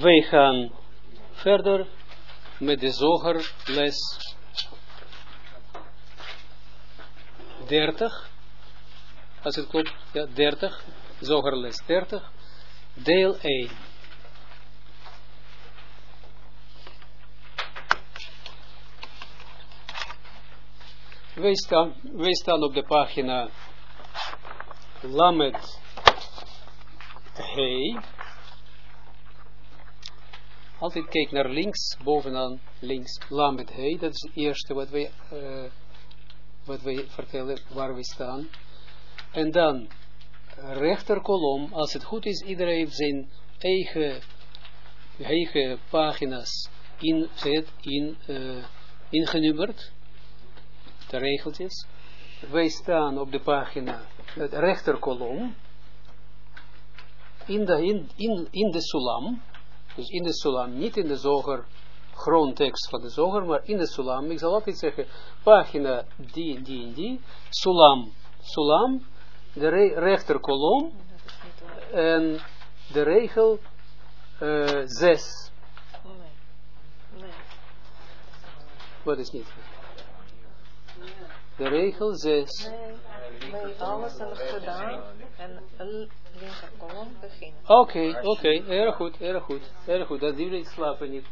Wij gaan verder met de zoger les 30. Als het klopt, ja, 30. Zoger les 30. Deel 1. Wij staan, wij staan op de pagina Lamed Hey. Altijd kijk naar links, bovenaan links, Lamed Hey. Dat is het eerste wat wij, uh, wat wij vertellen, waar we staan. En dan rechterkolom, als het goed is, iedereen heeft zijn eigen, eigen pagina's in, in, uh, ingenummerd de regeltjes. Wij staan op de pagina, het rechterkolom, in de, in, in, in de sulam, dus in de sulam, niet in de zoger, grondtekst van de zoger, maar in de sulam, ik zal altijd zeggen, pagina die, die die, sulam, sulam, de re rechterkolom, en de regel uh, 6. Wat is niet? De regel 6. Nee, nee, alles hebben gedaan en linkerkolom beginnen. Oké, oké, okay. erg goed, erg goed, erg goed. Dat jullie slapen niet.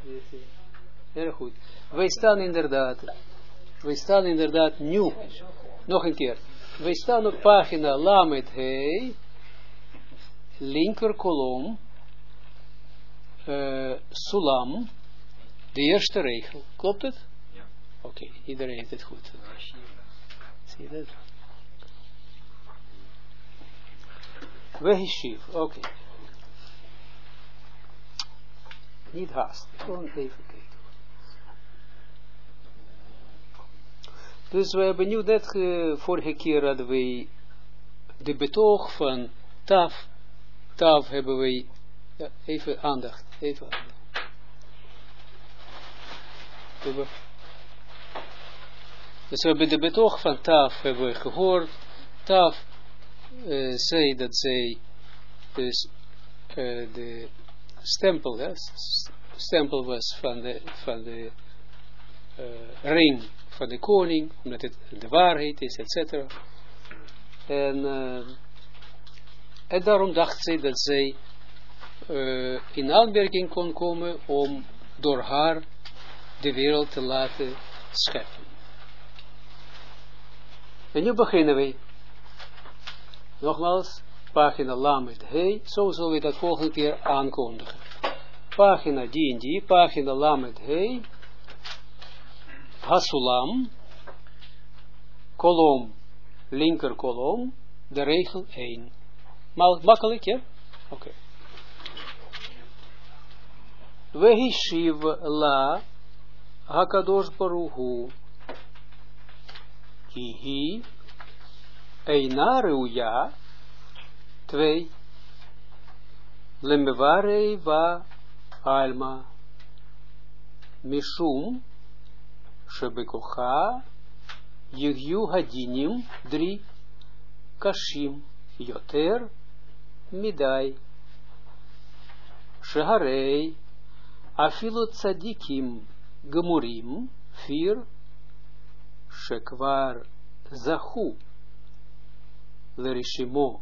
Erg goed. Wij staan inderdaad, wij staan inderdaad nieuw. Nog een keer. Wij staan op pagina Lamet He, linker kolom, uh, Sulam, de eerste regel. Klopt het? Ja. Oké, okay, iedereen heeft het goed. Zie je dat? Wehishiv, oké. Niet haast, gewoon even kijken. Dus we hebben nu uh, vorige keer hadden we de betoog van Taf. Taf hebben we, ja, even aandacht, even aandacht. Dus we hebben de betoog van Taf hebben we gehoord. Taf uh, zei dat zij dus uh, de stempel, ja, stempel was van de, van de uh, ring van de koning, omdat het de waarheid is, etc. En, en daarom dacht zij dat zij in aanmerking kon komen om door haar de wereld te laten scheppen. En nu beginnen we. Nogmaals, pagina Lamed Hey, zo zullen we dat volgende keer aankondigen. Pagina die en die, pagina Lamed Hey, Hasulam, kolom, linker kolom, de regel 1. Makkelijk, ja? Oké. Okay. Vehishiv la Hakadosh Baruhu ki hi eina reuja, twee, lembevare va alma, mishum, shebekocha, yigyu hadinim, drie, kashim, yoter, midai, sheharei, afilu tzadikim, gemurim, vier, shekvar zahu lerishimo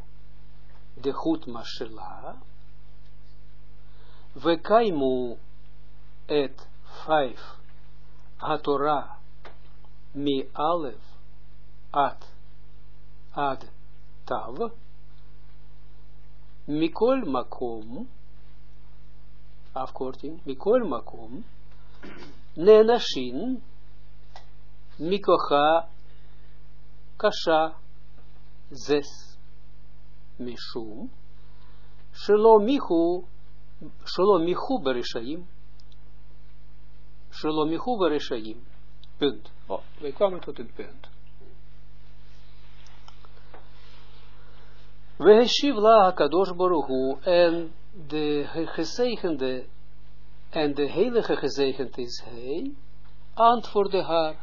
de goed mashela vekaimu et vijf hatora mi alef at ad tav mikol makom afkorting mikol makom nenashin Mikocha kasha zes mishum shelo michu shelo michu bereshaim bereshaim punt. Oh, wij kwamen tot het punt. We heshiv la kadosh baruhu en de gezegende en de heilige gezegend is hij antwoordde haar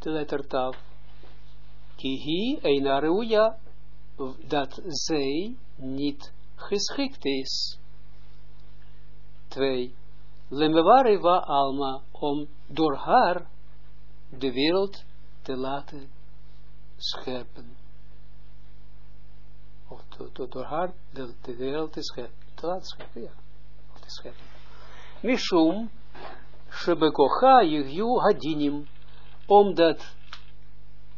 de letter Tav. Kihi einareuja, dat zij niet geschikt is. Twee, lemeware wa alma, om door haar de wereld te laten scheppen. Of door haar de, de wereld te scheppen, te laten scheppen, ja. Of te scheppen. Mishum, shebekocha hadinim, omdat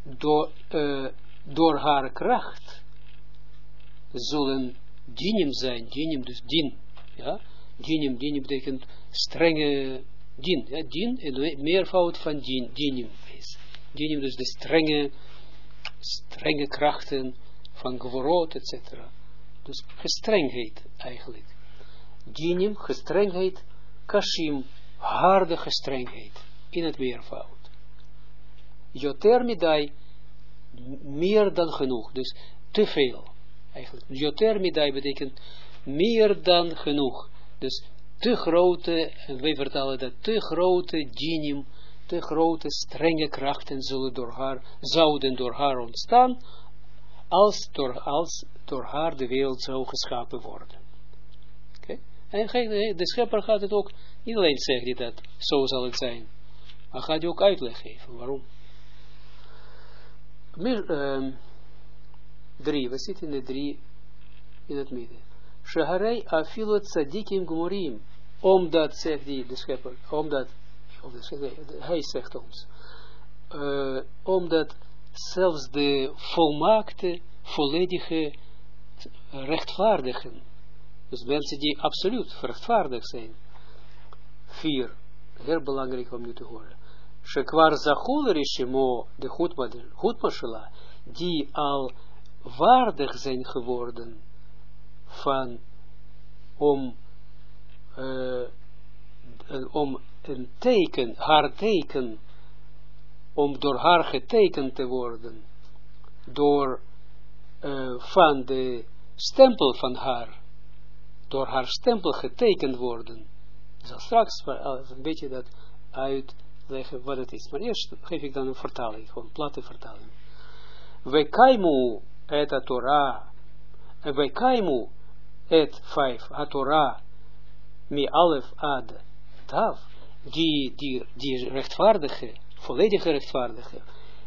door, uh, door haar kracht zullen dinim zijn, dinim dus din, ja, dinim, dinim betekent strenge din, ja, din, en meervoud van din, dinim is, dinim dus de strenge, strenge krachten van geworot, etc. Dus gestrengheid eigenlijk. Dinim, gestrengheid, kashim, harde gestrengheid, in het meervoud. Joter midai, meer dan genoeg, dus te veel eigenlijk. Joter betekent meer dan genoeg. Dus te grote, en wij vertalen dat, te grote dinim, te grote strenge krachten zullen door haar, zouden door haar ontstaan, als door, als door haar de wereld zou geschapen worden. En de schepper gaat het ook, niet alleen zegt hij dat, zo zal het zijn, maar gaat hij ook uitleg geven, waarom. Um, drie, we zitten in de drie in het midden. Shaharei afilot tzadikim gmorim. Omdat, zegt die, de schepper, omdat, of de, hij zegt ons, uh, omdat zelfs de volmaakte, volledige rechtvaardigen, dus mensen die absoluut rechtvaardig zijn, vier, heel belangrijk om nu te horen, Shekwar zachul rishimo, de goedmashela, die al waardig zijn geworden van om, om een teken, haar teken, om door haar getekend te worden, door van de stempel van haar, door haar stempel getekend worden. Ik straks een beetje dat uitleggen wat het is. Maar eerst geef ik dan een vertaling, gewoon platte vertaling. We kaimu et Torah, we kaimu et 5, Torah, mi alef ad tav, die, die, die rechtvaardige, volledige rechtvaardige,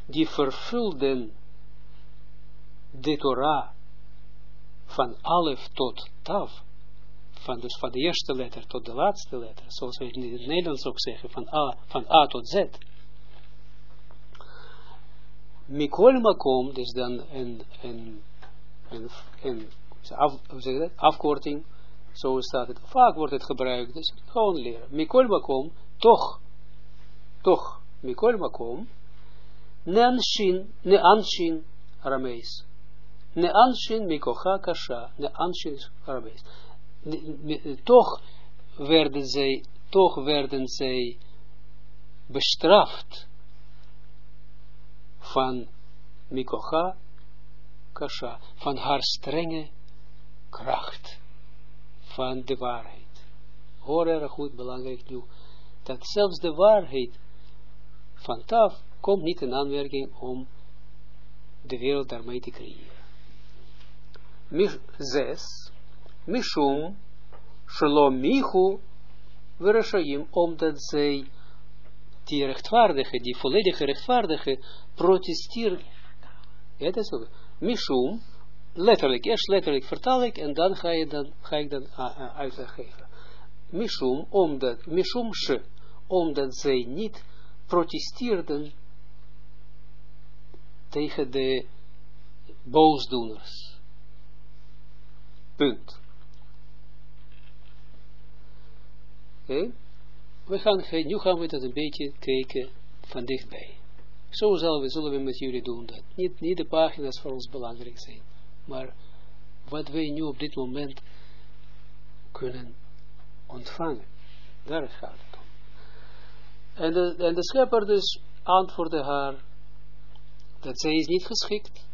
die vervulden de Torah van alef tot tav, van, dus van de eerste letter tot de laatste letter, zoals we in het Nederlands ook zeggen, van A, van A tot Z. Mikol makom, dus dan een, een, een, een af, afkorting, zo staat het, vaak wordt het gebruikt, dus gewoon leren. Mikol makom, toch, toch, mikol makom, neanshin, neanshin, Aramees. Neanshin mikocha kasha, neanshin Aramees. Toch werden zij, toch werden zij bestraft van mikocha kasha, van haar strenge kracht van de waarheid. Hoor erg goed, belangrijk nu, dat zelfs de waarheid van Taf komt niet in aanmerking om de wereld daarmee te creëren. Zes, Mishum, Shalom Michu, Verashayim, omdat zij die rechtvaardige, die volledige rechtvaardige, protesteert. Ja, dat is ook. Mishum, letterlijk, eerst letterlijk vertaal ik en dan ga, je dan, ga ik dan uitleg geven. Mishum, omdat, Mishum omdat zij niet protesteerden tegen de boosdoeners. Punt. Oké? We gaan, nu gaan we dat een beetje kijken van dichtbij. Zo zullen we, zullen we met jullie doen dat. Niet, niet de pagina's voor ons belangrijk zijn maar wat wij nu op dit moment kunnen ontvangen. Daar gaat het om. En de, en de schepper dus antwoordde haar, dat zij is niet geschikt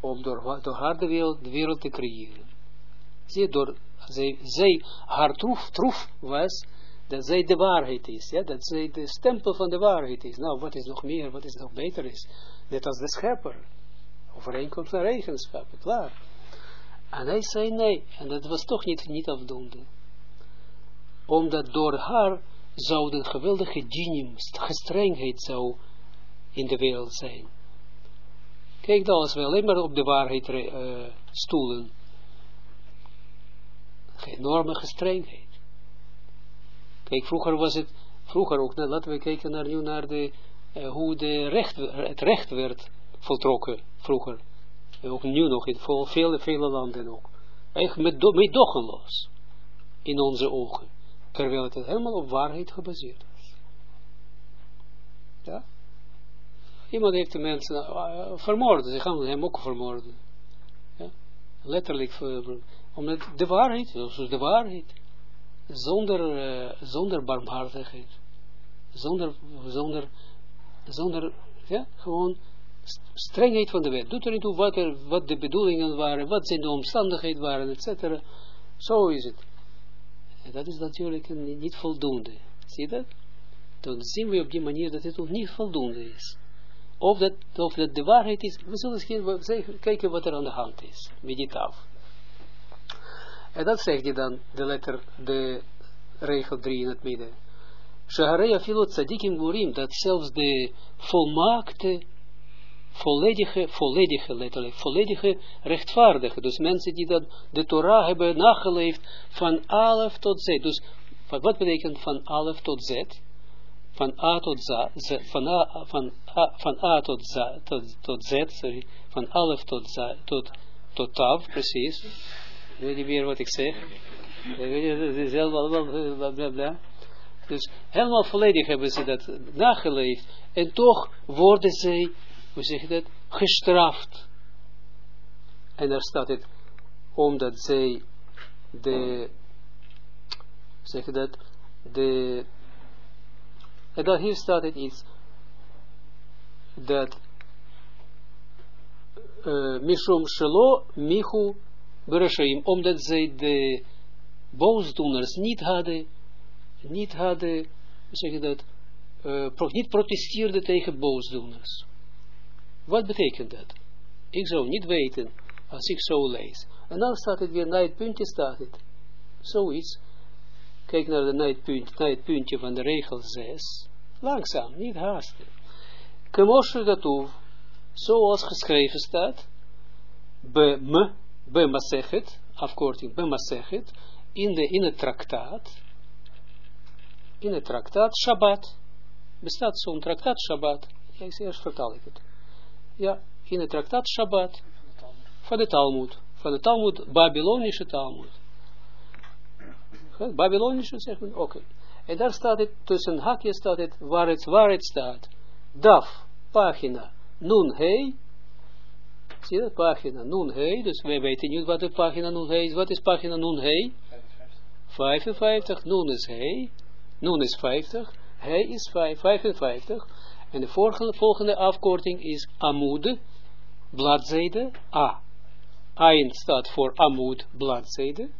om door, door haar de wereld, de wereld te creëren. Zie, door, zij, zij, haar troef, was, dat zij de waarheid is, ja, dat zij de stempel van de waarheid is. Nou, wat is nog meer, wat is nog beter is, net als de schepper overeenkomst naar eigenschappen, klaar. En hij zei nee, en dat was toch niet, niet afdoende. Omdat door haar zou de geweldige dinim, gestrengheid zou in de wereld zijn. Kijk, dat als we alleen maar op de waarheid uh, stoelen. Enorme gestrengheid. Kijk, vroeger was het, vroeger ook, nou, laten we kijken naar, nu naar de, uh, hoe de recht, het recht werd voltrokken vroeger. En ook nu nog, in vele, vele landen ook. Echt met, do, met. In onze ogen. Terwijl het helemaal op waarheid gebaseerd was. Ja? Iemand heeft de mensen uh, vermoord. Ze gaan hem ook vermoorden. Ja? Letterlijk. Omdat de waarheid, is de waarheid zonder, uh, zonder barmhartigheid, zonder, zonder, zonder, ja, gewoon strengheid van de wet. Doet er niet toe wat, er, wat de bedoelingen waren, wat zijn de omstandigheden waren, etc. Zo is het. En dat is natuurlijk niet voldoende. Zie je dat? Dan zien we op die manier dat het nog niet voldoende is. Of dat, of dat de waarheid is, we zullen eens kijken wat er aan de hand is, met die tafel. En dat zegt hij dan, de letter, de regel 3 in het midden. Shahareya filot tzadikim gurim, dat zelfs de volmaakte, volledige, volledige letterlijk, volledige rechtvaardige, dus mensen die dat, de Torah hebben nageleefd van alef tot z. Dus wat betekent van alef tot z? Van A tot Z, van A, van A, van A tot Z, tot, tot Z, sorry, van alef tot Z, tot, tot Tav, precies Weet je weer wat ik zeg? Helemaal, bla bla bla. Dus helemaal volledig hebben ze dat nageleefd. En toch worden zij, hoe zeg je dat, gestraft. En daar staat het, omdat zij de, zeg je dat, de, en dan hier staat het iets, dat, uh, Mishum Shelo Michu Bereshim, omdat zij de boosdoeners niet hadden, niet hadden, zeg je dat, uh, niet protesteerden tegen boosdoeners. Wat betekent dat? Ik zou niet weten, als ik zo lees. En dan staat het weer, na het puntje staat het, zoiets, kijk naar, de, het puntje, naar het puntje van de regel 6, langzaam, niet haasten. Kemoshe Gatuv, zoals geschreven staat, be me, Bemasechet, afkorting Bemasechet, in, de, in het traktaat, in het traktaat Shabbat, bestaat zo'n traktaat Shabbat, ja, eerst vertaal ik ja, in het traktaat Shabbat, van de Talmud, van de Talmud, Babylonische Talmud, Babylonische, zegt men, oké, en daar staat het, tussen hakjes staat het, waar het, waar het staat, DAF, pagina, nun hei, Zie Pagina Nun Hei. Dus wij weten niet wat de pagina Nun Hei is. Wat is pagina Nun Hei? 55. Nun is Hei. Nun is 50. Hei is 55. En de volgende, volgende afkorting is Amud. Bladzijde A. Ein staat voor Amud, bladzijde.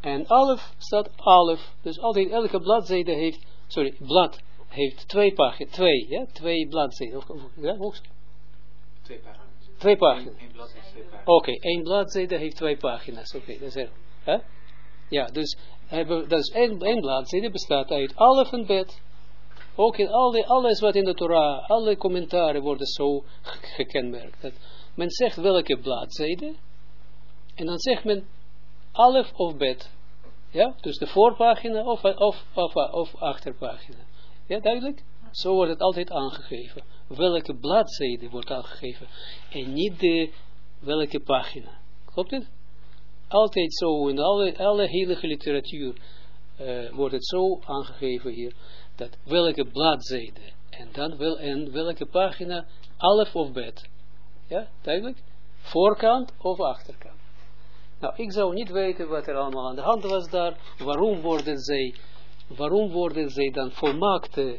En Alef staat Alef. Dus altijd elke bladzijde heeft, sorry, blad heeft twee pagina's, twee, ja, twee bladzijden. Twee pagina's. Twee pagina's. Oké, één bladzijde heeft twee pagina's. Oké, okay, dat is er. Huh? Ja, dus hebben, dat is één, één bladzijde bestaat uit alef en bet. Ook in alle, alles wat in de Torah, alle commentaren worden zo gekenmerkt. Dat men zegt welke bladzijde. En dan zegt men alef of bet. Ja, dus de voorpagina of, of, of, of achterpagina. Ja, duidelijk? Zo wordt het altijd aangegeven welke bladzijde wordt aangegeven en niet de welke pagina. Klopt het? Altijd zo in alle, alle literatuur uh, wordt het zo aangegeven hier, dat welke bladzijde en dan wel, en welke pagina, alef of bet. Ja, duidelijk? Voorkant of achterkant. Nou, ik zou niet weten wat er allemaal aan de hand was daar, waarom worden zij, waarom worden zij dan volmaakte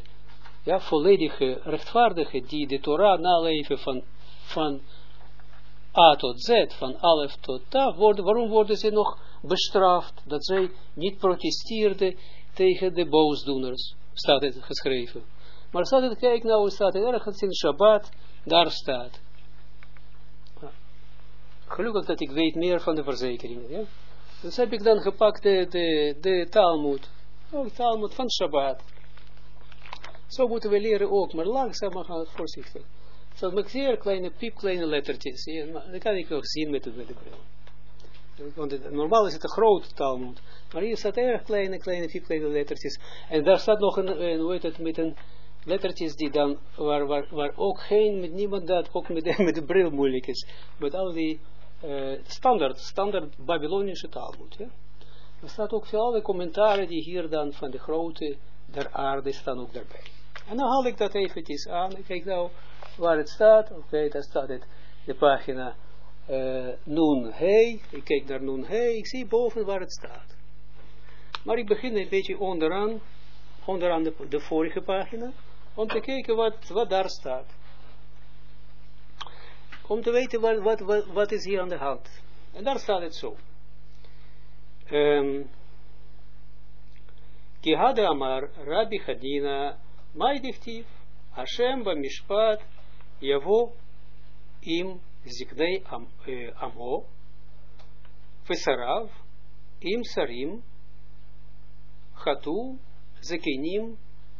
ja, volledige rechtvaardige, die de Torah naleven van, van A tot Z, van Alef tot Ta, worden, waarom worden ze nog bestraft, dat zij niet protesteerden tegen de boosdoeners, staat het geschreven. Maar staat het, kijk nou, staat het ergens in Shabbat, daar staat. gelukkig dat ik weet meer van de verzekeringen, ja. Dus heb ik dan gepakt de, de, de Talmud, oh, Talmud van Shabbat. Zo moeten we leren ook, maar langzaam maar voorzichtig. Zo met zeer kleine, piepkleine lettertjes, ja, maar dat kan ik nog zien met de, bril. Want het, normaal is het een grote Talmud, maar hier staat erg kleine, kleine, piepkleine lettertjes. En daar staat nog een, een hoe heet met een lettertjes die dan, waar, waar, waar ook geen, met niemand dat, ook met met de bril moeilijk is. Met al die uh, standaard, standaard Babylonische Talmud. Ja? Er staat ook veel alle commentaren die hier dan van de grote der aarde staan ook daarbij. En dan haal ik dat eventjes aan. Kijk nou waar het staat. Oké, daar staat het, de pagina uh, Nun Hey. Ik kijk naar Nun Hey. Ik zie boven waar het staat. Maar ik begin een beetje onderaan, onderaan de, de vorige pagina, om te kijken wat, wat daar staat. Om te weten wat, wat, wat, is hier aan de hand. En daar staat het zo. Um, Amar Rabbi Hadina Maidichtiv Hashem Bamishpat Yavo Im Ziknei am, Amo Vesarav Im Sarim Chatu Zekenim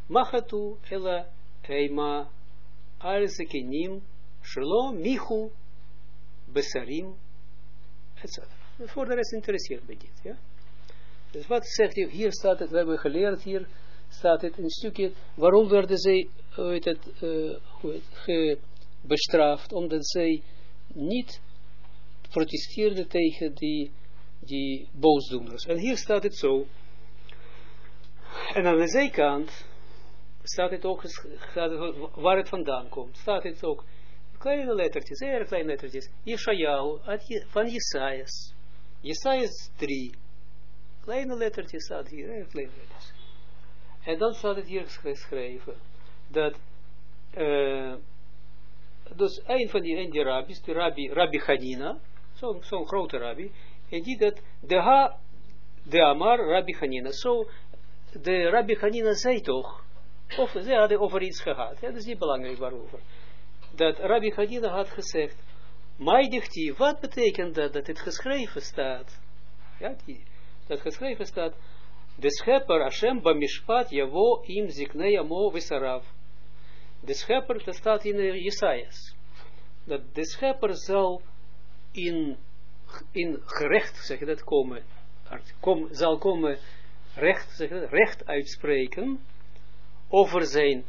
Machatu Ela Eima Al Zekenim Shelo Michu Besarim etc. Voor de rest interesseert me dit, ja. Dus wat zegt hij, hier staat het, we hebben geleerd hier, staat het een stukje, waarom werden zij, heet het, uh, bestraft, omdat zij niet protesteerden tegen die, die boosdoeners. En hier staat het zo, en aan de zijkant staat het ook, staat het, waar het vandaan komt, staat het ook, kleine lettertjes, zeer kleine lettertjes, Yeshayahu, van Jesajas, Jesajas 3, kleine lettertjes staat hier, heel kleine lettertjes. En dan staat het hier geschreven, dat, uh, dus een van die, een die rabbis, de rabbi, rabbi Hanina, zo'n zo grote rabbi, en die dat, de ha, de amar rabbi Hanina, zo, so, de rabbi Hanina zei toch, of ze hadden over iets gehad, dat is niet belangrijk waarover, dat rabbi Hanina had gezegd, Maidichti, wat betekent dat, dat het geschreven staat? Ja, die, dat geschreven staat, de schepper Hashem bamishpat javo im ziknei amo visarav. De schepper, dat staat in Jesajas, dat de schepper zal in, in gerecht, zeg je dat, komen, kom, zal komen recht, zeg dat, recht uitspreken over zijn,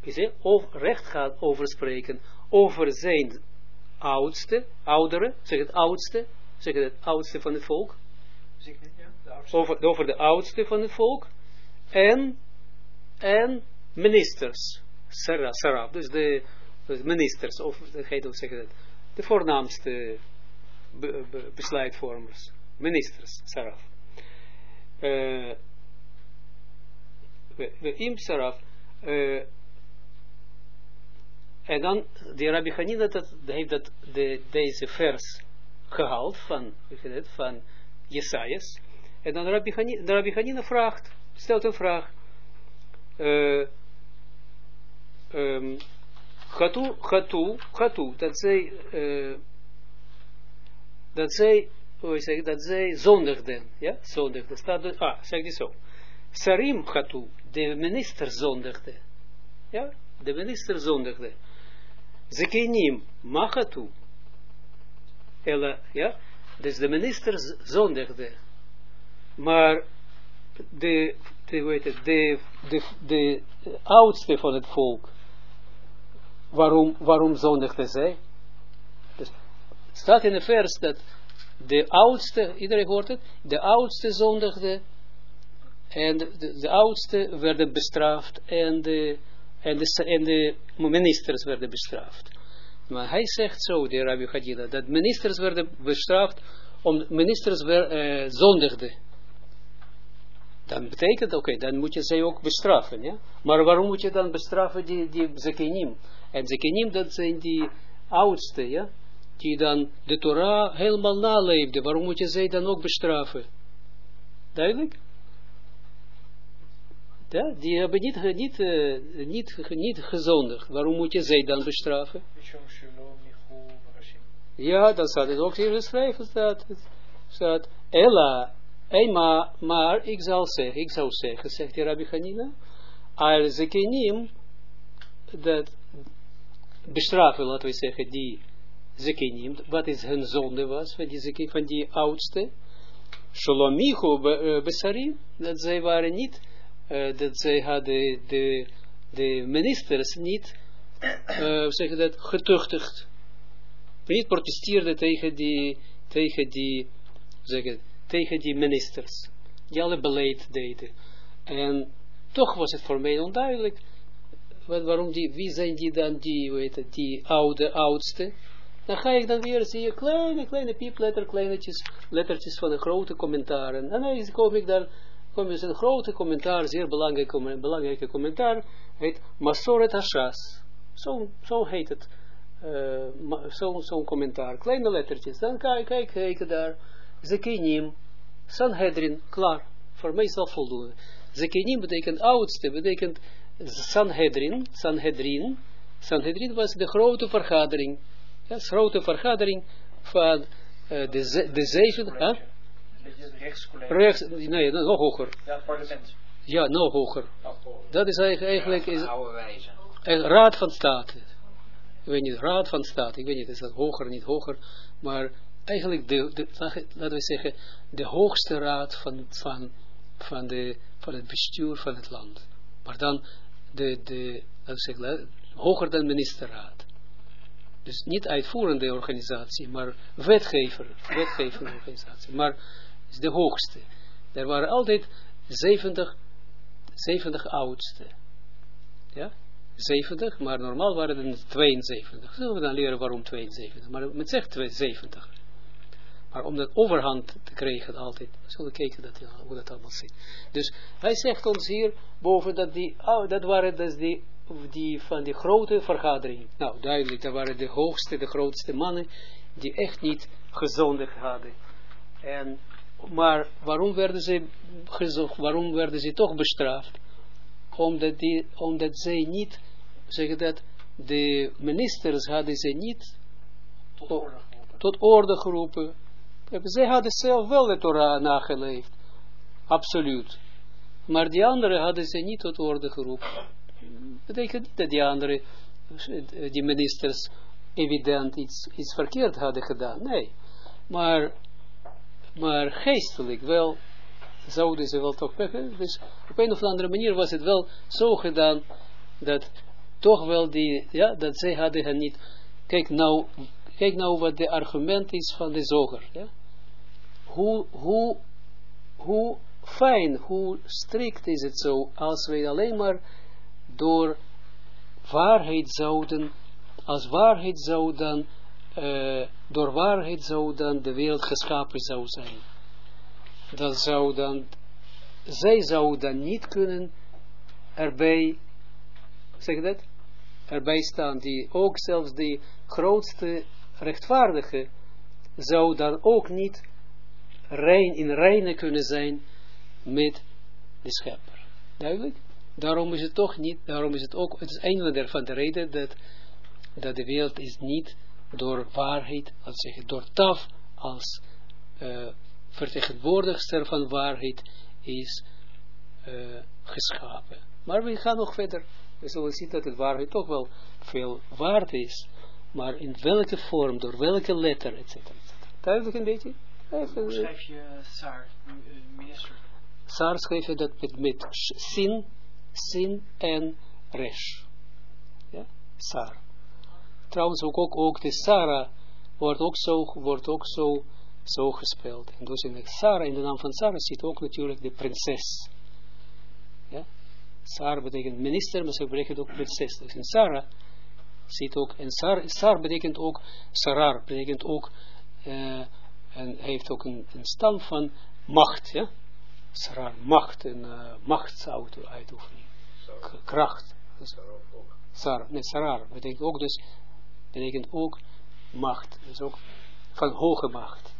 is of recht gaat over spreken over zijn oudste, oudere, zeg het oudste, zeg het oudste van het volk, over, over de oudste van het volk, en, en ministers, Saraf, dus de, de ministers, of heet het zeggen dat, de voornaamste be, be, besluitvormers, ministers, Saraf. Uh, Im Saraf, uh, en dan, de Rabbi Hanina dat, heeft dat, de, deze vers gehaald van, van Jesajas. En dan Rabbi Hanina, de Rabbi Hanina vraagt, stelt een vraag. Uh, um, Gatu, Gatu, dat zij, uh, dat zij, hoe zeg dat zij zondigden, ja, zondigden, staat ah, zeg die zo. Sarim Gatu, de minister zondigde, ja, de minister zondigde. Zekenim, Machatu, Ella, ja, dus de minister zondigde, maar de, de, weet het, de, de, de oudste van het volk, waarom, waarom zondigde zij? Dus, staat in de vers dat de oudste, iedereen hoort het, de oudste zondigde, en de, de, oudste werden bestraft, en de, en de, en de ministers werden bestraft. Maar hij zegt zo, de Rabbi Hadida, dat ministers werden bestraft, om ministers weer, uh, zondigden. Dan betekent, oké, dan moet je zij ook bestraffen, ja. Maar waarom moet je dan bestraffen die, die zekenim? En zekenim, dat zijn die oudste, ja. Die dan de Torah helemaal naleefden. Waarom moet je zij dan ook bestraffen? Duidelijk? Ja, die hebben niet, niet, uh, niet, niet gezondigd. Waarom moet je zij dan bestraffen? Ja, dan staat het ook hier geschreven, staat. Staat, Ella, eenmaal, maar ik zal zeggen, ik zou zeggen, zegt die Rabbi Hanina, al zekenim, dat bestrafen, laten we zeggen, die zekenim, wat is hun zonde was, van die, zekenim, van die oudste, Shalomichu besarim, dat zij waren niet, uh, dat zij hadden de, de ministers niet, uh, zeggen dat, getuchtigd. Niet protesteerden tegen die, tegen die, zeggen, tegen die ministers, die alle beleid deden. En toch was het voor mij onduidelijk, waarom die, wie zijn die dan, die, weet het, die oude, oudste, dan ga ik dan weer zien, kleine, kleine piepletter, kleinetjes, lettertjes van de grote commentaren. En dan kom ik dan, kom je een grote commentaar, zeer belangrijke, belangrijke commentaar, heet Masoret Hashas. Zo, zo heet het. Uh, Zo'n zo commentaar. Kleine lettertjes. Dan kijk, kijk, kijk daar. Zekinim. Sanhedrin. Klaar. Voor mij is dat voldoende. Zekinim betekent oudste. Betekent Sanhedrin. Sanhedrin. Sanhedrin was de grote vergadering. Ja, de grote vergadering van uh, de, ze, de zeven... Huh? Rechts, nee, nog hoger. Ja, het parlement. Ja, nog hoger. Dat is eigenlijk... Is, oude wijze. Raad van State. Ik weet niet, Raad van State. Ik weet niet, is dat hoger, niet hoger. Maar eigenlijk, de, laten we zeggen, de hoogste raad van, van, van, de, van het bestuur van het land. Maar dan, de, de, laten we zeggen, hoger dan ministerraad. Dus niet uitvoerende organisatie, maar wetgever, wetgevende organisatie. Maar is de hoogste. Er waren altijd 70, 70 oudste. Ja? 70, maar normaal waren het 72. Zullen we dan leren waarom 72? Maar men zegt 72. Maar om dat overhand te krijgen altijd, zullen we kijken dat, hoe dat allemaal zit. Dus hij zegt ons hier boven dat die, oh, dat waren dus die, die van die grote vergadering. Nou, duidelijk, dat waren de hoogste, de grootste mannen, die echt niet gezondigd hadden. En, maar waarom werden ze waarom werden ze toch bestraft? Omdat, die, omdat zij niet, zeggen dat, de ministers hadden ze niet tot orde geroepen. Zij hadden zelf wel de Torah nageleefd. Absoluut. Maar die anderen hadden ze niet tot orde geroepen. Dat betekent niet dat die anderen, die ministers, evident iets, iets verkeerd hadden gedaan. Nee. Maar, maar geestelijk wel zouden ze wel toch. Dus op een of andere manier was het wel zo gedaan dat toch wel die, ja, dat zij hadden hen niet. Kijk nou, kijk nou wat de argument is van de zoger. Ja? Hoe, hoe, hoe fijn, hoe strikt is het zo, als wij alleen maar door waarheid zouden, als waarheid zou dan, uh, door waarheid zou dan de wereld geschapen zou zijn. Dan zou dan, zij zou dan niet kunnen erbij, zeg dat, erbij staan, die ook zelfs die grootste rechtvaardige, zou dan ook niet rein, in reine kunnen zijn met de schepper. Duidelijk? Daarom is het toch niet, daarom is het ook, het is een van de reden dat, dat de wereld is niet door waarheid, als zeggen, door taf als uh, vertegenwoordigster van waarheid is uh, geschapen. Maar we gaan nog verder. We zullen zien dat het waarheid toch wel veel waard is. Maar in welke vorm, door welke letter, etc. Duidelijk een beetje? Even, Hoe schrijf je uh, Saar, minister? Saar schrijf je dat met, met sin, sin en resh. Ja, Saar. Trouwens ook, ook, ook de Sarah wordt ook zo, wordt ook zo zo gespeeld. En dus in de Sarah, in de naam van Sarah zit ook natuurlijk de prinses. Ja? Sarah betekent minister, maar ze betekent ook prinses. Dus in Sarah zit ook, en Sar, Sar betekent ook, Sarar betekent ook, uh, en heeft ook een, een stam van macht, ja. Sarar, macht, een uh, machtsuitoefening, kracht. Dus, Sar, nee, Sarar betekent ook dus, betekent ook macht, dus ook van hoge macht.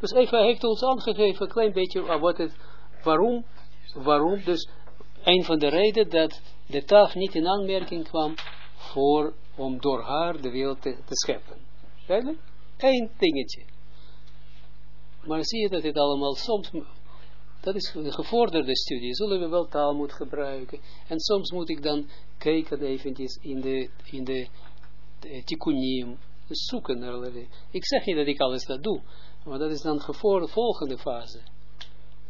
Dus even heeft ons aangegeven, een klein beetje, wat het, waarom, waarom, dus een van de redenen dat de taf niet in aanmerking kwam voor, om door haar de wereld te, te scheppen. Duidelijk? Eén dingetje. Maar zie je dat dit allemaal soms, dat is een gevorderde studie, zullen we wel taal moeten gebruiken. En soms moet ik dan kijken eventjes in de, in de, tikkunim, zoeken naar Ik zeg niet dat ik alles dat doe, maar dat is dan de volgende fase.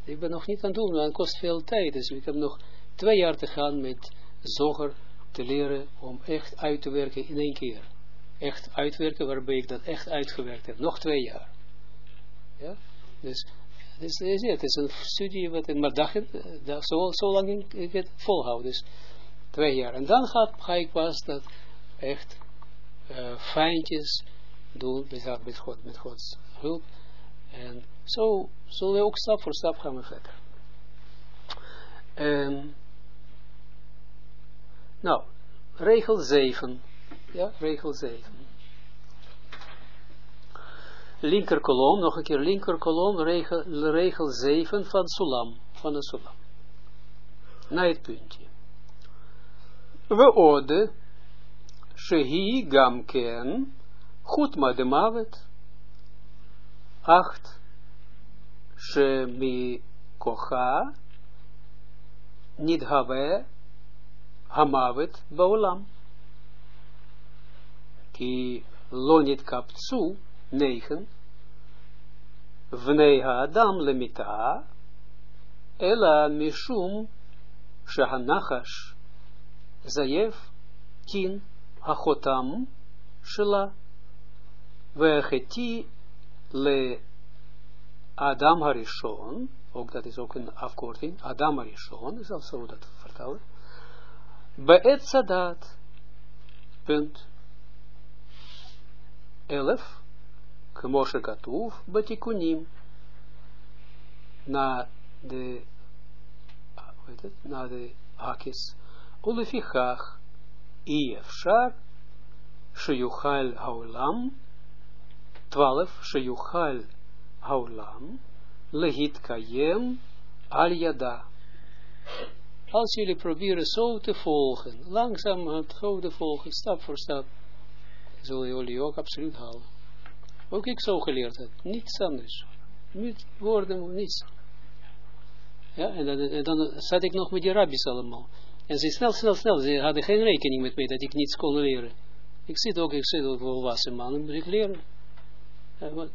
Ik ben nog niet aan het doen, maar het kost veel tijd. Dus ik heb nog twee jaar te gaan met zoger te leren om echt uit te werken in één keer. Echt uitwerken waarbij ik dat echt uitgewerkt heb. Nog twee jaar. Ja? Dus is, het is, het is een studie, wat, maar dag, dag, zo, zo lang ik, het volhoud. Dus twee jaar. En dan ga, ik pas dat echt eh fijntjes doen, met, met, God, met Gods hulp. En zo zullen we ook stap voor stap gaan we verder. Ehm, nou, regel 7. Ja, regel 7. Linker kolom, nog een keer linker kolom, regel, regel 7 van Sulam, van de Sulam. Naar het puntje. We ode, shehi gamken, goed maar de mavet, 8. Shemi kocha, nidhave, hamavet baolam. Ki lonit kaptsu, 9. Vnei haadam lemita, ela mishum shahanachash, zayef, kin, hachotam, shela, vecheti le Adam Harishon, ook dat is ook een afkorting, Adam Harishon, is al zo dat vertellen. Be'et Sadat, punt 11, Kmoshe Katuv, Batikunim, na de, weet het, na de hakjes, Ulefichach, Iefshar, Sheyuchal Haulam, 12, Sheyuchal Haulam, Lehit Kayem, Al Yada. Als jullie proberen zo te volgen, langzaam het te volgen, stap voor stap, zullen jullie ook absoluut halen. Ook ik zo geleerd heb, niets anders. Niet woorden, niets. Ja, en dan, dan zat ik nog met die rabbis allemaal. En ze snel, snel, snel, ze hadden geen rekening met mij dat ik niets kon leren. Ik zit ook, ik zit ook volwassen man, moet ik leren. Dat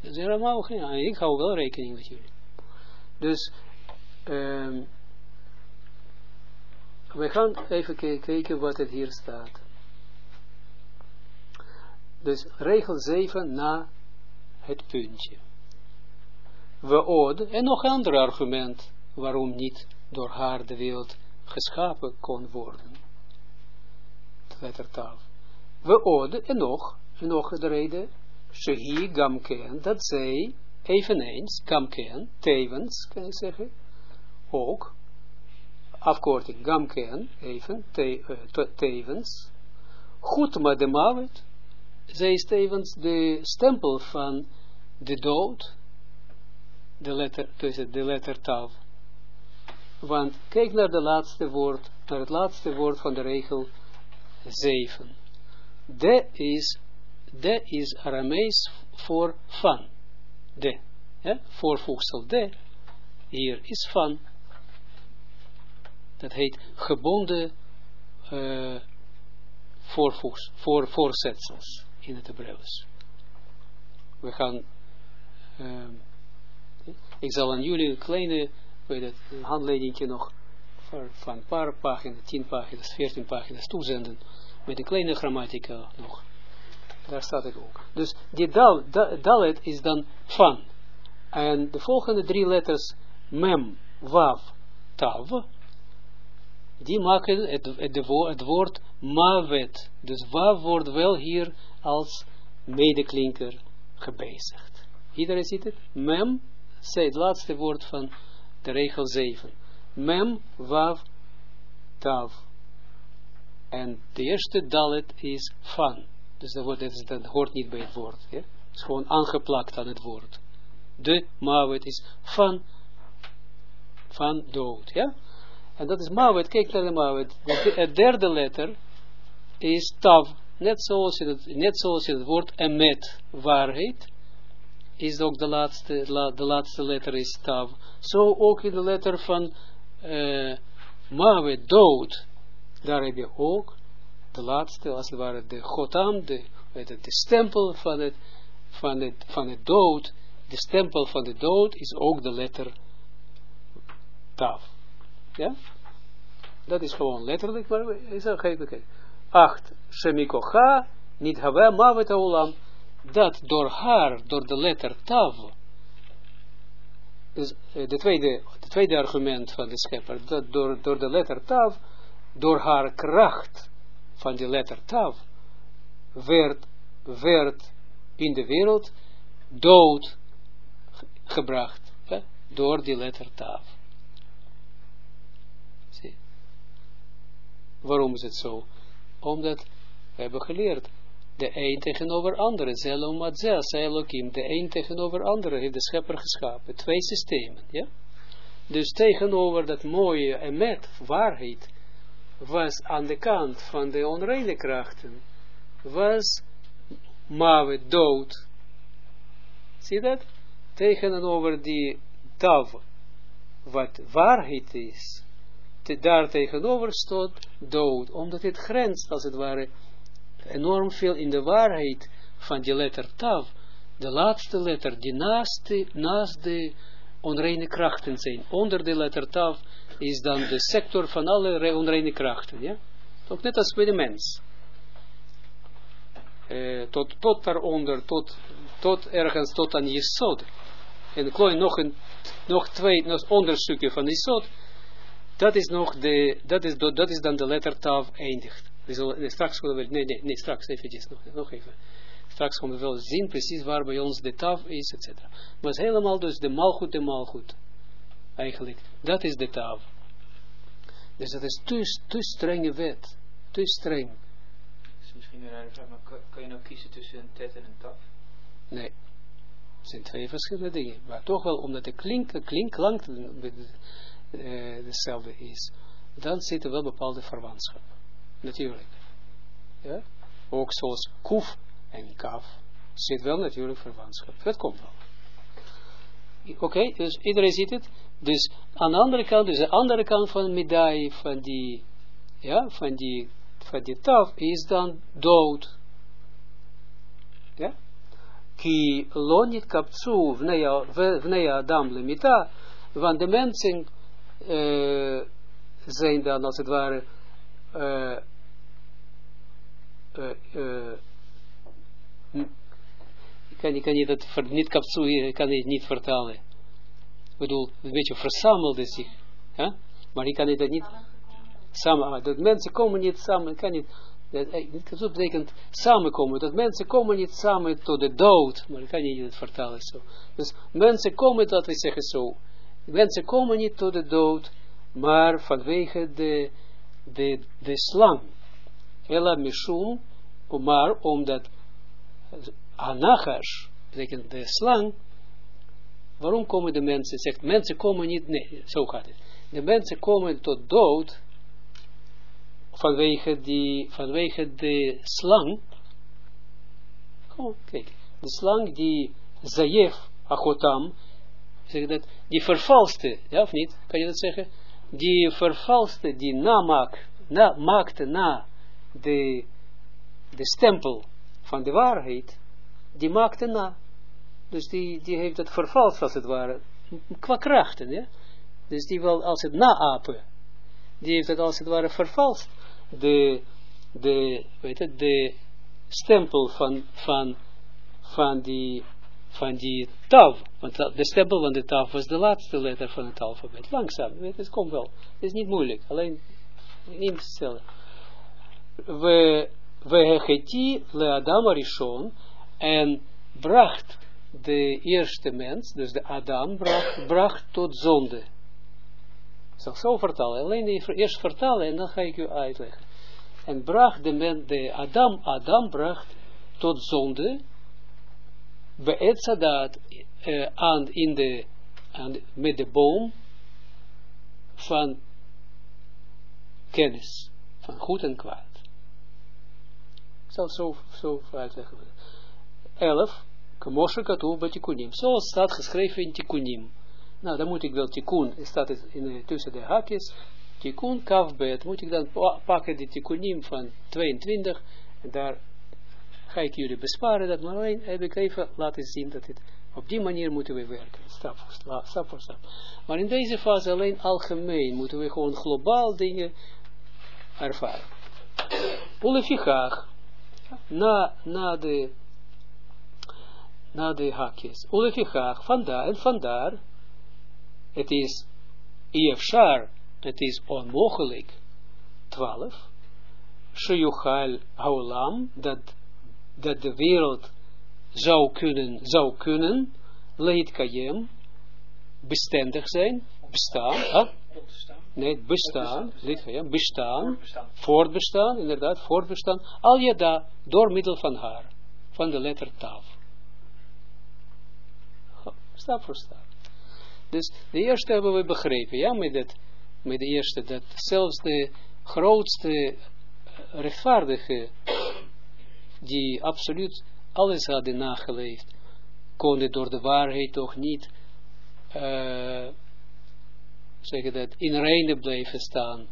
is helemaal geen, ik hou wel rekening met jullie. Dus, um, we gaan even kijken wat het hier staat. Dus regel 7 na het puntje. We ode, en nog een ander argument waarom niet door haar de wereld geschapen kon worden. Lettertaal. We ode, en nog, en nog de reden, Shehi Gamken, dat zij eveneens, Gamken, tevens, kan je zeggen, ook, afkorting Gamken, even, te, uh, tevens, goed maar de mavet, zij is tevens de stempel van de dood, de letter, tussen de lettertaal. Want kijk naar de laatste woord, naar het laatste woord van de regel 7. De is, de is Aramees voor van. De. Ja? Voorvoegsel de. Hier is van. Dat heet gebonden uh, voorvoegs, voor, voorzetsels in het Hebreeuws. We gaan, uh, ik zal aan jullie een kleine, weet het, een handleidingje nog van een paar pagina's, 10 pagina's, 14 pagina's toezenden, met een kleine grammatica nog. Daar staat het ook. Dus die dal, da, dalet is dan van. En de volgende drie letters, mem, wav, tav, die maken het, het, het woord mavet. Dus wav wordt wel hier als medeklinker gebezigd. Iedereen ziet het? Mem, zei het laatste woord van de regel 7. Mem, wav, tav. En de eerste dalet is van. Dus dat, wordt, dat hoort niet bij het woord. Het is gewoon aangeplakt aan het woord. De mavet is van, van dood. Ja? En dat is mavet. Kijk naar de mavet. Het derde letter is tav. Net zoals, het, net het woord emet, waarheid, is ook de laatste, de laatste letter is tav. Zo ook in de letter van uh, mawe, dood. Daar heb je ook de laatste, als het ware, de gotam, de, de stempel van het, van, het, van het dood. De stempel van de dood is ook de letter tav. Ja? Dat is gewoon letterlijk, maar is dat geen bekend? 8. Shemikocha, niet hawe mavet olam. Dat door haar, door de letter tav, is eh, de tweede, de tweede argument van de schepper, dat door, door de letter tav, door haar kracht van die letter tav, werd, werd in de wereld dood gebracht, door die letter tav. Waarom is het zo? Omdat we hebben geleerd, de een tegenover andere, zelom matzel, Elohim, de een tegenover andere heeft de schepper geschapen, twee systemen, ja. Dus tegenover dat mooie emet, waarheid, was aan de kant van de onreine krachten, was Mawe dood. Zie dat? Tegenover die tav, wat waarheid is, te, daar tegenover stond dood, omdat het grenst, als het ware, enorm veel in de waarheid van die letter tav, de laatste letter, die naast de, naast de onreine krachten zijn. Onder de letter tav is dan de sector van alle onreine krachten. Ja? Ook net als bij de mens. Uh, tot, tot daaronder, tot, tot ergens tot aan Jesod. En klooi nog, een, nog twee nog onderstukje van Jesod. Dat is, nog de, dat, is, dat is dan de letter tav eindigt. Dus straks kunnen we, nee, nee, nee, straks eventjes, nog, nog even. Straks komen we wel zien precies waar bij ons de tav is, etc. Maar het is helemaal dus de malgoed, de malgoed. Eigenlijk, dat is de tav. Dus dat is te, te strenge wet. Te streng. is misschien een rare vraag, maar kan, je nou kiezen tussen een tet en een taf? Nee. Het zijn twee verschillende dingen. Maar toch wel, omdat de klink, de klinklank dezelfde is, dan zit er wel bepaalde verwantschap. Natuurlijk. Ja? Ook zoals kuf en kaf zit wel natuurlijk verwantschap. Dat komt wel. Oké, dus iedereen ziet het. Dus aan de andere kant, dus de andere kant van de medaille van die, ja, van die, van die taf is dan dood. Ja? Ki lonit kaptsu vneja adam lemita, want de mensen uh, zijn dan als het ware uh, uh, ik kan, ik kan niet, dat, niet kapsu, kan het niet vertalen. Ik bedoel, een beetje verzamelde zich. Ja? Maar ik kan het niet samen, dat mensen komen niet samen, kan niet, dat, betekent samenkomen, dat mensen komen niet samen tot de dood, maar ik kan niet het vertalen zo. Dus mensen komen, dat we zeggen zo, mensen komen niet tot de dood, maar vanwege de, de, de slang. Ella mishum, maar omdat anachash, betekent de slang, waarom komen de mensen, zegt mensen komen niet, nee, zo gaat het. De mensen komen tot dood vanwege, die, vanwege de slang. Kom, kijk, de slang die Zayef Achotam, zeg dat, die vervalste, ja of niet, kan je dat zeggen? Die vervalste, die namaak, na, maakte na de, de stempel van de waarheid, die maakte na. Dus die, die heeft het vervalst als het ware, qua krachten, ja. Dus die wil als het naapen, die heeft het als het ware vervalst. De, de, weet het, de stempel van, van, van die, van die tav, want de stempel van de tav was de laatste letter van het alfabet. Langzaam, het komt wel. Het is niet moeilijk, alleen instellen. We, we hecheti le Adam Arishon, en bracht de eerste mens, dus de Adam, bracht, bracht tot zonde. Ik zal zo vertalen, alleen eerst vertalen en dan ga ik u uitleggen. En bracht de, men, de Adam, Adam bracht tot zonde, beetzadat uh, aan in de, aan, met de boom van kennis, van goed en kwaad. zal zo, zo uitleggen. 11. Kamoshe katoe bij tikkunim. Zoals staat geschreven in tikkunim. Nou, dan moet ik wel tikkun, staat het in, tussen de haakjes. Tikkun kafbet, moet ik dan pakken die tikkunim van 22. En daar ga ik jullie besparen. Dat maar alleen heb ik even laten zien dat het op die manier moeten we werken, stap voor stap, stap voor stap. Maar in deze fase alleen algemeen moeten we gewoon globaal dingen ervaren. Ulefichach, na, na de, na de haakjes. Ulefichach, vandaar, en vandaar, het is Iefshar, het is onmogelijk, 12, Sheyuchal Haulam, dat, dat de wereld zou kunnen, zou kunnen, leed kayem, bestendig zijn, bestaan, huh? nee, bestaan, leed kayem, bestaan, voortbestaan, inderdaad, voortbestaan, al je daar, door middel van haar, van de letter taf. Stap voor stap. Dus de eerste hebben we begrepen, ja, met, het, met de eerste, dat zelfs de grootste rechtvaardige, die absoluut alles hadden nageleefd, konden door de waarheid toch niet, uh, zeggen dat, in reine blijven staan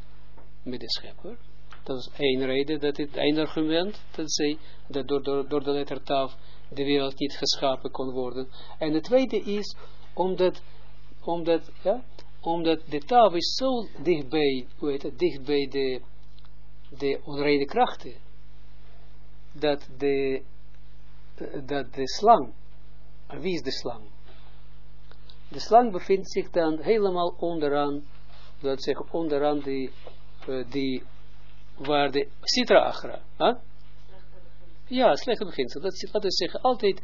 met de schepper. Dat is één reden, dat het één argument, dat zij, dat door, door, door de letter taf de wereld niet geschapen kon worden. En het tweede is, omdat, omdat, ja, omdat de taf is zo dichtbij, hoe heet het, dichtbij de, de onreine krachten, dat de dat de slang, wie is de slang? De slang bevindt zich dan helemaal onderaan, dat zeg onderaan die, uh, die waar de citra agra, huh? ja, slechte beginsel, dat, dat is zeggen, altijd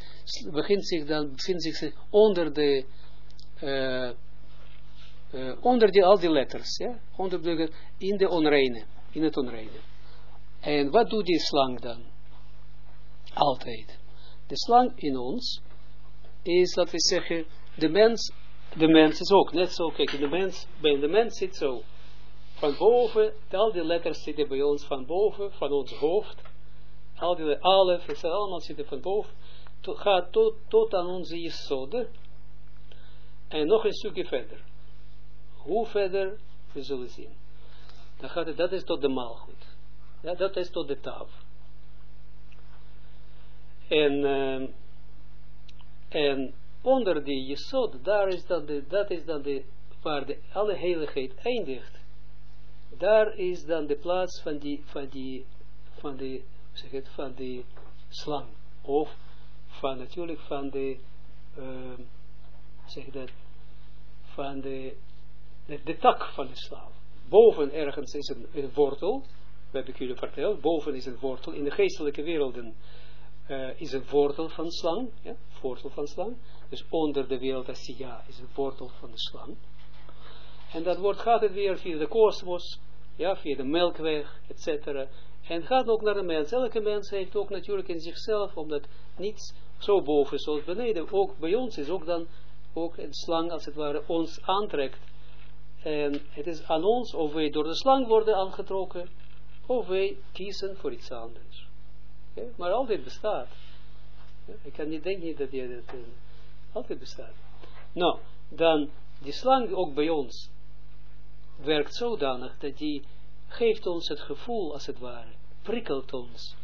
begint zich dan, bevindt zich onder de, uh, onder die, al die letters, ja, onder de, in de onreine, in het onreine. En wat doet die slang dan? Altijd de slang in ons is, dat we zeggen, de mens, de mens is ook net zo, kijk, de mens, bij de mens zit zo, van boven, al die letters zitten bij ons van boven, van ons hoofd, al die alef, het allemaal zitten van boven, to, gaat tot, tot aan onze jesode, en nog een stukje verder. Hoe verder, we zullen zien. Dan gaat het, dat is tot de maalgoed. Ja, dat is tot de tafel. En, uh, en onder die jesod, daar is dan de, dat is dan de, waar de alle heiligheid eindigt. Daar is dan de plaats van die, van die, van die, zeg het, van die slang. Of van natuurlijk van de, uh, zeg dat, van de, de, tak van de slang. Boven ergens is een, een wortel, heb ik jullie verteld, boven is een wortel, in de geestelijke werelden uh, is een wortel van slang, ja, wortel van slang. Dus onder de wereld Asiya is een wortel van de slang. En dat wordt, gaat het weer via de kosmos, ja, via de melkweg, etc. En gaat ook naar de mens. Elke mens heeft ook natuurlijk in zichzelf, omdat niets zo boven zoals beneden, ook bij ons is ook dan ook een slang als het ware ons aantrekt. En het is aan ons of wij door de slang worden aangetrokken, of wij kiezen voor iets anders. Ja, maar altijd bestaat. Ik kan niet denken dat je dat uh, altijd bestaat. Nou, dan die slang ook bij ons werkt zodanig dat die geeft ons het gevoel, als het ware, prikkelt ons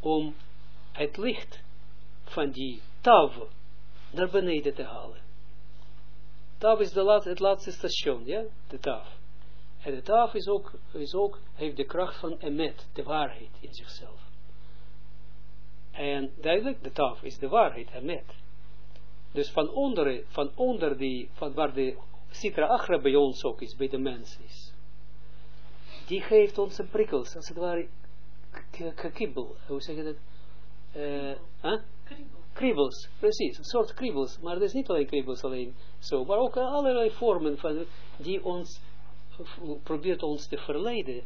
om het licht van die tafel naar beneden te halen. Tav is de laatste, het laatste station, ja, de taf. En de taf is ook, is ook, heeft de kracht van emet, de waarheid in zichzelf. En duidelijk, de taf is de waarheid, emet. Dus van onder, van onder die, van waar de Sitra Achra bij ons ook is, bij de mens is. Die geeft ons een prikkels, als het ware, kibbel, hoe zeg je dat? Uh, huh? Kriebels, precies, een soort kriebels, maar het is niet alleen kriebels alleen zo, maar ook allerlei vormen van, die ons, probeert ons te verleiden,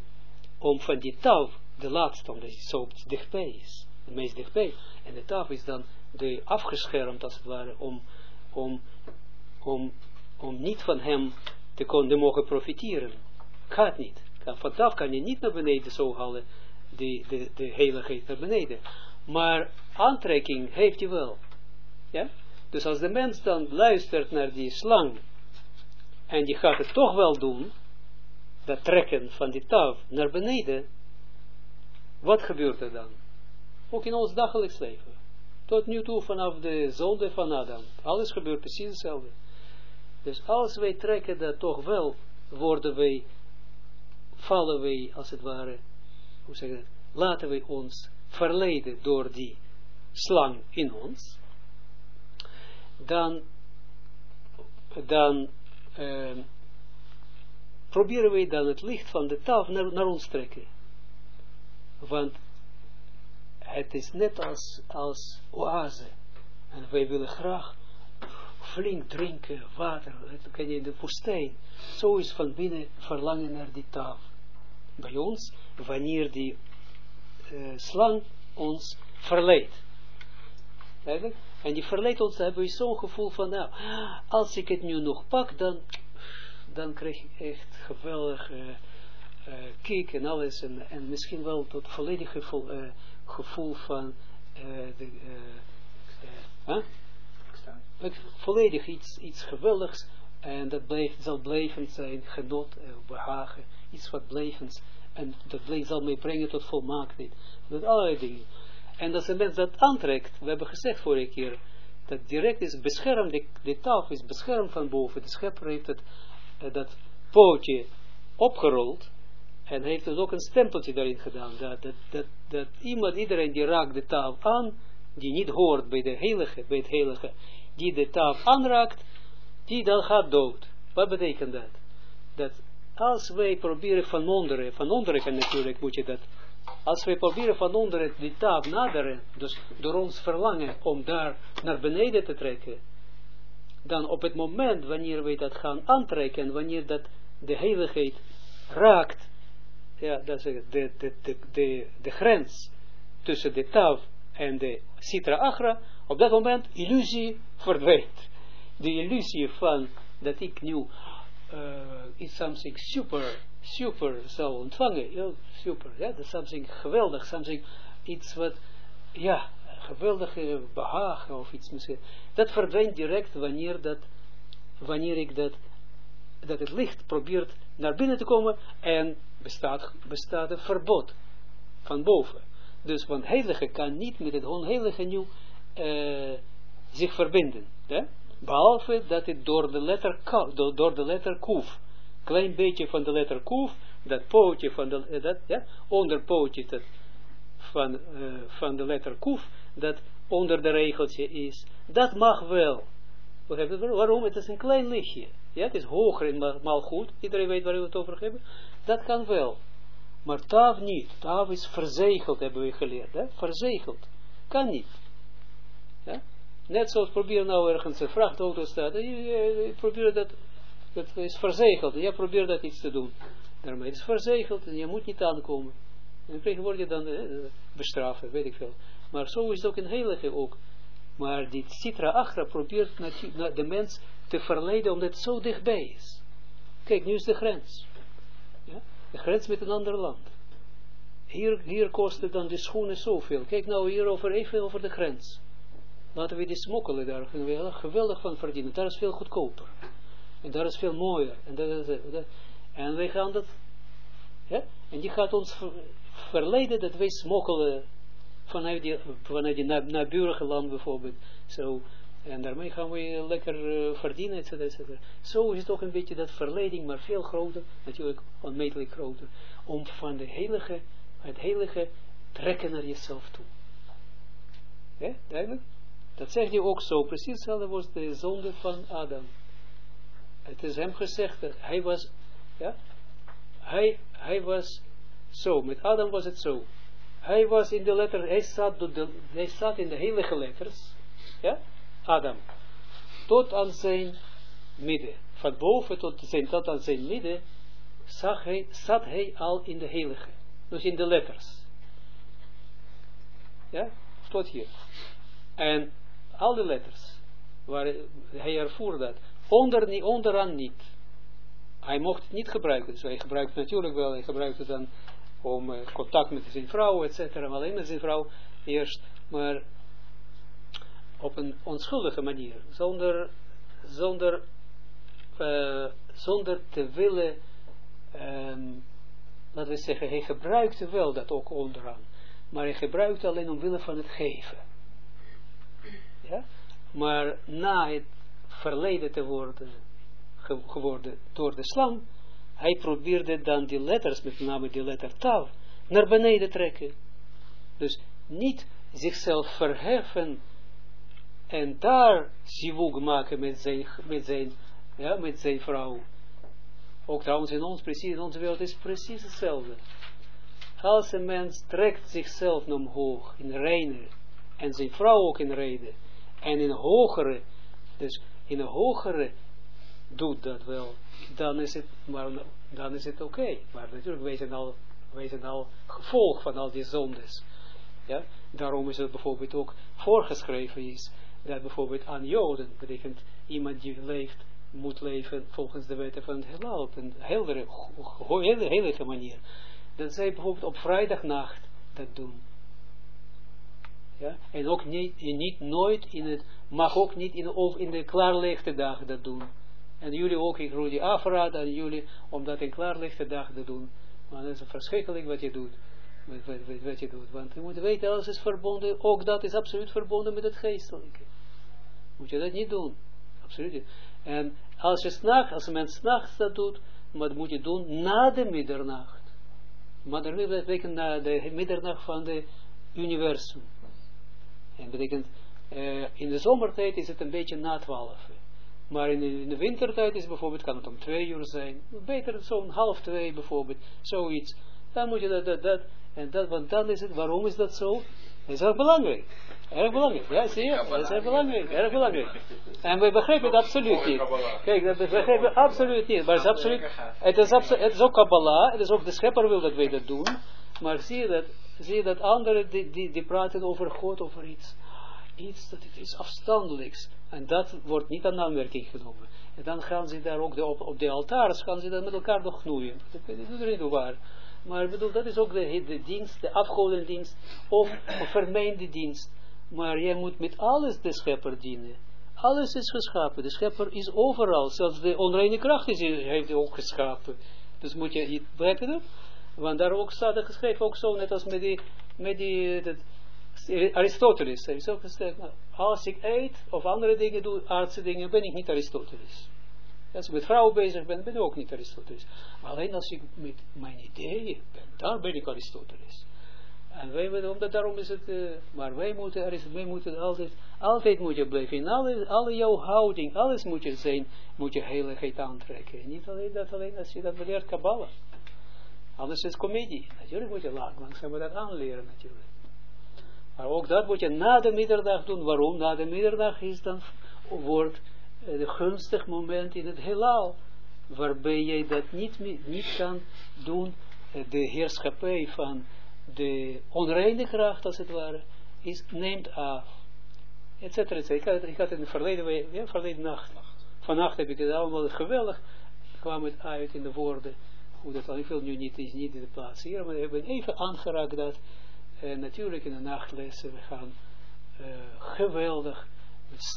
om van die taf, de laatste, omdat hij zo dichtbij is, het meest dichtbij. En de taf is dan de afgeschermd als het ware om, om, om, om niet van hem te kunnen mogen profiteren. Gaat niet. Van taf kan je niet naar beneden zo halen die, de, de heiligheid naar beneden. Maar aantrekking heeft hij wel. Ja? Dus als de mens dan luistert naar die slang, en die gaat het toch wel doen, dat trekken van die touw naar beneden, wat gebeurt er dan? Ook in ons dagelijks leven. Tot nu toe vanaf de zonde van Adam. Alles gebeurt precies hetzelfde. Dus als wij trekken dat toch wel, worden wij, vallen wij als het ware, hoe zeg laten wij ons verleiden door die slang in ons, dan, dan uh, proberen wij dan het licht van de tafel naar, naar ons trekken. Want het is net als, als oase. En wij willen graag flink drinken, water, dat kan je in de woestijn. Zo is van binnen verlangen naar die tafel. Bij ons, wanneer die uh, slang ons verleidt. En die verleidt ons, dan hebben we zo'n gevoel van, nou, als ik het nu nog pak, dan, dan krijg ik echt geweldig uh, uh, kick en alles. En, en misschien wel tot volledig gevoel, uh, gevoel van, de, huh? volledig iets, iets geweldigs. En dat blijft, zal blijvend zijn, genot, behagen, iets wat blijvends. En dat blijft, zal mij brengen tot volmaaktheid. Dat allerlei dingen. En als een mens dat aantrekt, we hebben gezegd vorige keer, dat direct is beschermd, de, de tafel is beschermd van boven. De schepper heeft het, dat pootje opgerold en heeft dus ook een stempeltje daarin gedaan. Dat, dat, dat, dat iemand, iedereen die raakt de tafel aan, die niet hoort bij de heilige, bij het heilige, die de tafel aanraakt, die dan gaat dood. Wat betekent dat? Dat als wij proberen van onderen, van onderen natuurlijk moet je dat als wij proberen van onder die taaf naderen, dus door ons verlangen om daar naar beneden te trekken, dan op het moment wanneer wij dat gaan aantrekken, wanneer dat de heiligheid raakt, ja, dat is de, de, de, de, grens tussen de taaf en de citra agra, op dat moment illusie verdwijnt. De illusie van dat ik nu uh, is something super super zou ontvangen. Super, ja, dat is something geweldig, something, iets wat, ja, geweldige behagen of iets misschien. Dat verdwijnt direct wanneer dat, wanneer ik dat, dat het licht probeert naar binnen te komen en bestaat, bestaat een verbod van boven. Dus, want heilige kan niet met het onheilige nieuw uh, zich verbinden. Hè? Behalve dat het door de letter, door, de letter kuf klein beetje van de letter kuf, dat pootje van de, uh, dat, ja, onderpootje dat, van, uh, van de letter kuf, dat onder de regeltje is, dat mag wel. Waarom? Het is een klein lichtje. Ja, het is hoger in mal goed. Iedereen weet waar we het over hebben. Dat kan wel. Maar taaf niet. Taaf is verzegeld, hebben we geleerd. Hè? Verzegeld. Kan niet. Ja? Net zoals probeer nou ergens een vrachtauto staat. Probeer dat dat is verzegeld. Jij probeert dat iets te doen. Daarmee is verzegeld en je moet niet aankomen. En dan word je dan eh, bestraffen, weet ik veel. Maar zo is het ook in heilige ook. Maar die citra achra probeert de mens te verleiden omdat het zo dichtbij is. Kijk, nu is de grens. Ja? De grens met een ander land. Hier, hier kosten dan de schoenen zoveel. Kijk nou hier over, even over de grens. Laten we die smokkelen daar. Kunnen we geweldig van verdienen. Daar is veel goedkoper. En daar is veel mooier. En, dat, dat, en wij gaan dat, en die gaat ons ver, verleiden dat wij smokkelen vanuit die, vanuit die naburige land bijvoorbeeld. Zo, en daarmee gaan we lekker uh, verdienen, et cetera, et cetera. Zo is het ook een beetje dat verleiding, maar veel groter, natuurlijk onmetelijk groter, om van de heilige, het heilige trekken naar jezelf toe. Ja, duidelijk? Dat zegt hij ook zo, precies hetzelfde was de zonde van Adam. Het is hem gezegd dat hij was, ja, hij, hij was zo, met Adam was het zo. Hij was in de letter, hij zat, de, hij zat in de heilige letters, ja, Adam, tot aan zijn midden. Van boven tot, zijn, tot aan zijn midden zat hij al in de heilige, dus in de letters. Ja, tot hier. En al de letters, waar hij ervoer dat, Onder, onderaan niet. Hij mocht het niet gebruiken. Dus hij gebruikt natuurlijk wel, hij gebruikte dan om eh, contact met zijn vrouw, et cetera, alleen met zijn vrouw eerst, maar op een onschuldige manier, zonder, zonder, eh, zonder te willen, ehm, laten we zeggen, hij gebruikte wel dat ook onderaan, maar hij gebruikte alleen omwille van het geven. Ja? Maar na het verleden te worden, ge geworden door de slang, hij probeerde dan die letters, met name die letter taal, naar beneden trekken. Dus niet zichzelf verheffen en daar zivug maken met zijn, met zijn, ja, met zijn vrouw. Ook trouwens in ons, precies, in onze wereld is precies hetzelfde. Als een mens trekt zichzelf omhoog in reine, en zijn vrouw ook in reden, en in hogere, dus in een hogere doet dat wel, dan is het, maar dan is het oké. Maar natuurlijk, zijn, al, zijn al gevolg van al die zondes. Ja? Daarom is het bijvoorbeeld ook voorgeschreven is, dat bijvoorbeeld aan Joden, betekent iemand die leeft, moet leven volgens de wetten van het heelal, op een heldere, hele, heilige manier. Dat zij bijvoorbeeld op vrijdagnacht dat doen. Ja? En ook niet, niet nooit in het, mag ook niet in, of in de klaarlichte dag dat doen. En jullie ook, ik roep die afraad aan jullie, om dat in klaarlichte dag te doen. Want het is verschrikkelijk wat je doet. Wat, wat, wat, je doet. Want je moet weten, alles is verbonden, ook dat is absoluut verbonden met het geestelijke. Moet je dat niet doen. Absoluut niet. En als je s'nachts, als een mens s'nachts dat doet, dat moet je doen na de middernacht. Maar dat betekent na de middernacht van de universum. En betekent, uh, in de zomertijd is het een beetje na twaalf. Maar in de, in de wintertijd is bijvoorbeeld, kan het om twee uur zijn. Beter zo'n half twee bijvoorbeeld, zoiets. Dan moet je dat, dat, dat, en dat, want dan is het, waarom is dat zo? Dat is erg belangrijk. Erg belangrijk, ja, zie je? Dat is erg belangrijk, erg belangrijk. En we begrijpen het absoluut niet. Kijk, dat begrijpen we absoluut niet. Maar het is absoluut, het is, het is ook Kabbalah, het is ook de schepper wil dat wij dat doen. Maar zie je dat, zie je dat anderen die, die, die praten over God, over iets iets dat het is afstandelijks. En dat wordt niet aan aanmerking genomen. En dan gaan ze daar ook op, op de altaars, gaan ze met elkaar nog knoeien. Dat is niet waar. Maar bedoel, dat is ook de, dienst, de afgodendienst, of, of vermeende dienst. Maar jij moet met alles de schepper dienen. Alles is geschapen. De schepper is overal. Zelfs de onreine kracht is, heeft hij ook geschapen. Dus moet je, begrijp je dat? Want daar ook staat er geschreven, ook zo, net als met die, met die, dat, Aristoteles heeft ook gezegd, nou, als ik eet of andere dingen doe, aardse dingen, ben ik niet Aristoteles. Als ik met vrouwen bezig ben, ben ik ook niet Aristoteles. Alleen als ik met mijn ideeën ben, daar ben ik Aristoteles. En wij, omdat daarom is het, uh, maar wij moeten, wij moeten altijd, altijd moet je blijven, in alle, alle jouw houding, alles moet je zijn, moet je heiligheid aantrekken. niet alleen dat, alleen als je dat leert Kabbalah. Anders is comedie. Natuurlijk moet je lang, langzaam dat aanleren natuurlijk. Maar ook dat moet je na de midderdag doen. Waarom? Na de midderdag is dan, wordt een gunstig moment in het heelal. Waarbij je dat niet, niet kan doen. De heerschappij van de onreine kracht, als het ware, is, neemt af. Etcetera, etcetera. Ik, ik had, in de verleden, ja, nacht. Vannacht heb ik het allemaal geweldig. kwam het uit in de woorden. Hoe dat al, ik wil nu niet, is niet in de plaats hier, maar ik ben even aangeraakt dat en natuurlijk in de nachtlessen, we gaan geweldig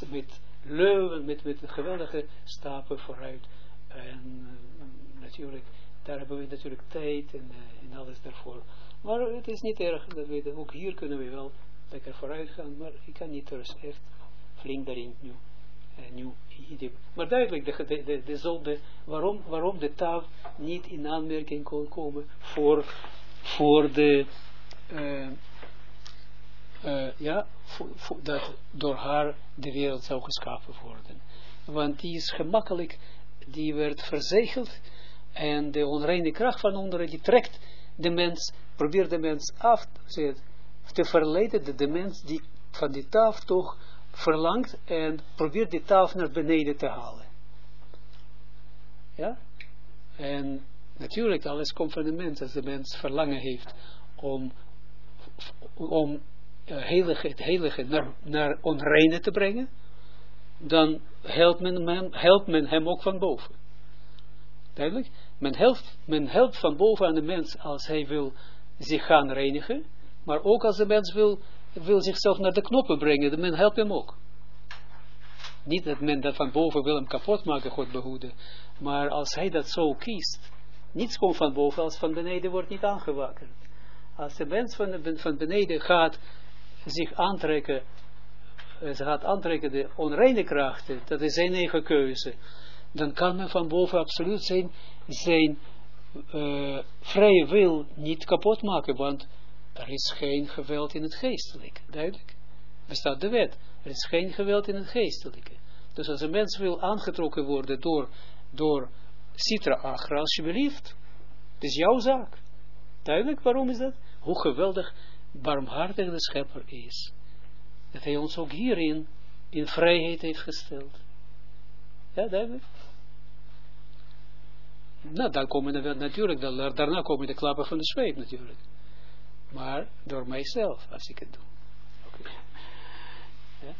met, leuven, met, met geweldige stappen vooruit. En uh, natuurlijk, daar hebben we natuurlijk tijd en, uh, en alles daarvoor. Maar het is niet erg, dat we, ook hier kunnen we wel lekker vooruit gaan, maar ik kan niet rust echt flink daarin nu. nu maar duidelijk, de, de, de, de zonde, waarom, waarom de taal niet in aanmerking kon komen voor, voor de uh, ja, dat door haar de wereld zou geschapen worden. Want die is gemakkelijk, die werd verzegeld en de onreine kracht van onderen, die trekt de mens, probeert de mens af te verleiden, de, de mens die van die taf toch verlangt en probeert die taf naar beneden te halen. Ja? En natuurlijk, alles komt van de mens, als de mens verlangen heeft om, om heilige, het heilige naar, naar te brengen, dan helpt men, hem, helpt men hem ook van boven. Duidelijk? Men helpt, men helpt van boven aan de mens als hij wil zich gaan reinigen, maar ook als de mens wil, wil zichzelf naar de knoppen brengen, de men helpt hem ook. Niet dat men dat van boven wil hem kapot maken, God behoede, maar als hij dat zo kiest, niets komt van boven als van beneden wordt niet aangewakkerd. Als de mens van, van beneden gaat zich aantrekken, eh, ze gaat aantrekken de onreine krachten, dat is zijn eigen keuze, dan kan men van boven absoluut zijn, zijn uh, vrije wil niet kapot maken, want er is geen geweld in het geestelijke, duidelijk. Bestaat de wet. Er is geen geweld in het geestelijke. Dus als een mens wil aangetrokken worden door, door Citra Agra, alsjeblieft, het is jouw zaak. Duidelijk, waarom is dat? Hoe geweldig barmhartig de schepper is. Dat hij ons ook hierin in vrijheid heeft gesteld. Ja, duidelijk. Nou, dan komen de, natuurlijk, daarna komen de klappen van de zweep natuurlijk. Maar door mijzelf, als ik het doe. Okay. Ja.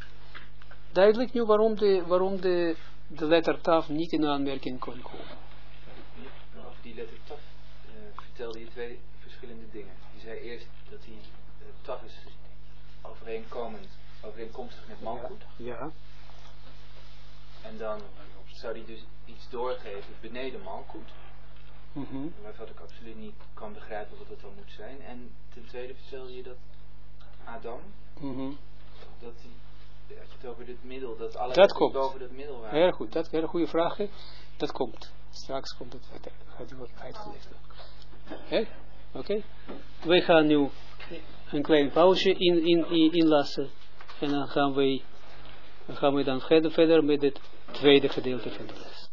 Duidelijk nu waarom de, waarom de, de letter taf niet in aanmerking kon komen. Over die letter taf uh, vertelde je twee verschillende dingen. Je zei eerst dat die taf is overeenkomend, overeenkomstig met mangoed. Ja. En dan zou die dus iets doorgeven beneden malkoet. Mm -hmm. Waarvan ik absoluut niet kan begrijpen wat het dan moet zijn. En ten tweede vertelde je dat Adam, mm -hmm. dat hij, had je het over dit middel, dat alle dat komt. boven dat middel waren. Heel goed, dat is een hele goede vraag. Dat komt. Straks komt het. Gaat u wat uitgelegd. Oké? Okay? Wij gaan nu een klein pauze in, in, in, inlassen. En dan gaan we, dan gaan we dan verder, verder met het tweede gedeelte van de les.